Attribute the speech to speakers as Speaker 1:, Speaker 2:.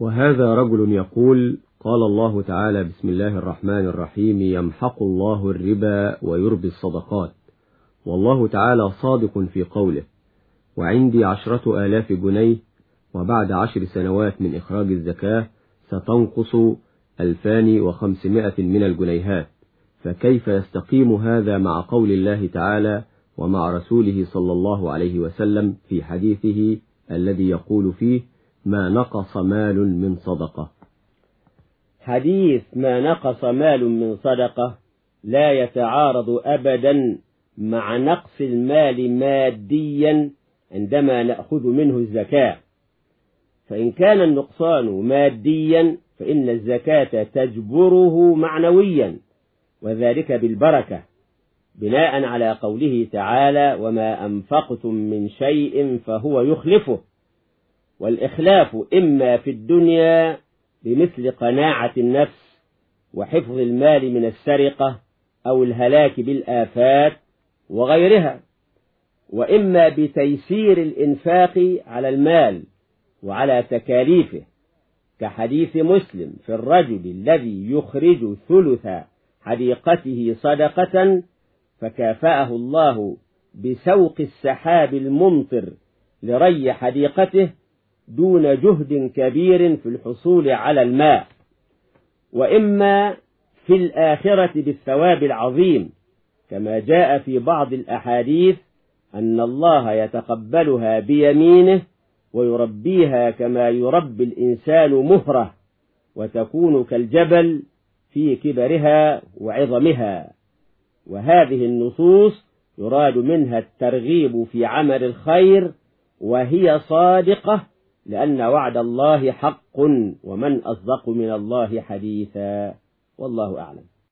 Speaker 1: وهذا رجل يقول قال الله تعالى بسم الله الرحمن الرحيم يمحق الله الربا ويربي الصدقات. والله تعالى صادق في قوله وعندي عشرة آلاف جنيه وبعد عشر سنوات من إخراج الزكاة ستنقص ألفان وخمسمائة من الجنيهات. فكيف يستقيم هذا مع قول الله تعالى ومع رسوله صلى الله عليه وسلم في حديثه الذي يقول فيه ما نقص مال من صدقة.
Speaker 2: حديث ما نقص مال من صدقة لا يتعارض أبدا مع نقص المال ماديا عندما نأخذ منه الزكاة. فإن كان النقصان ماديا فإن الزكاة تجبره معنويا وذلك بالبركة بناء على قوله تعالى وما أنفقتم من شيء فهو يخلفه والإخلاف إما في الدنيا بمثل قناعة النفس وحفظ المال من السرقة أو الهلاك بالآفات وغيرها وإما بتيسير الإنفاق على المال وعلى تكاليفه كحديث مسلم في الرجل الذي يخرج ثلث حديقته صدقة فكافأه الله بسوق السحاب الممطر لري حديقته دون جهد كبير في الحصول على الماء وإما في الآخرة بالثواب العظيم كما جاء في بعض الأحاديث أن الله يتقبلها بيمينه ويربيها كما يربي الإنسان مهره وتكون كالجبل في كبرها وعظمها. وهذه النصوص يراد منها الترغيب في عمل الخير وهي صادقة لأن وعد الله حق ومن أصدق من الله حديثا. والله أعلم.